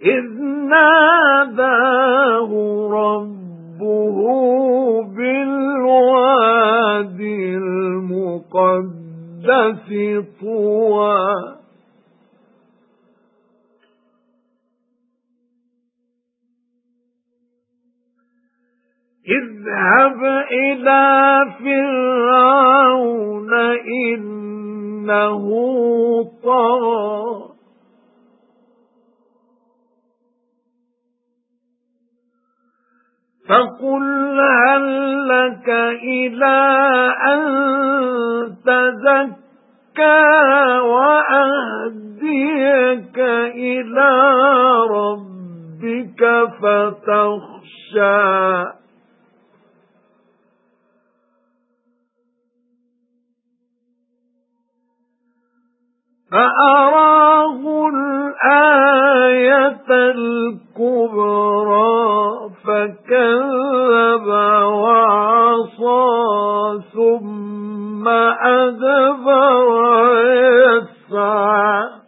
إِذْ نَادَاهُ رَبُّهُ بِالْوَادِ الْمُقَدَّسِ طُوًى اذهب إلى فرعون إنه طغى فقل هل لك إلى أن تزكى وأهديك إلى ربك فتخشى. فأراه الآية ثم أدبر يسعى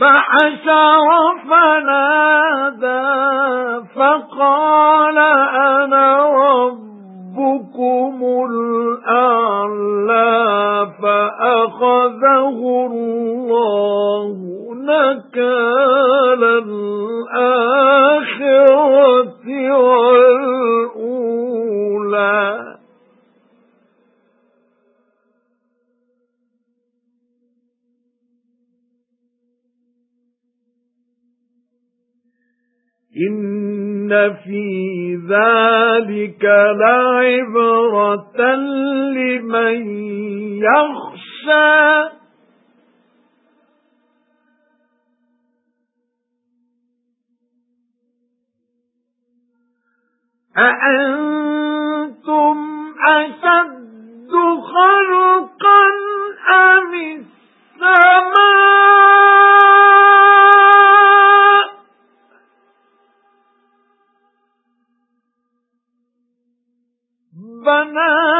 فحشر فنادى فقال أنا ربكم الأعلى فأخذه الله نكال الآخرة والأولى. إِنَّ فِي ذَلِكَ لَعِبْرَةً لِمَن يَخْشَى. أَأَنتُمْ أَشَدُّ خَلْقًا أَمِ السَّمَاءُ؟ بَنَاهَا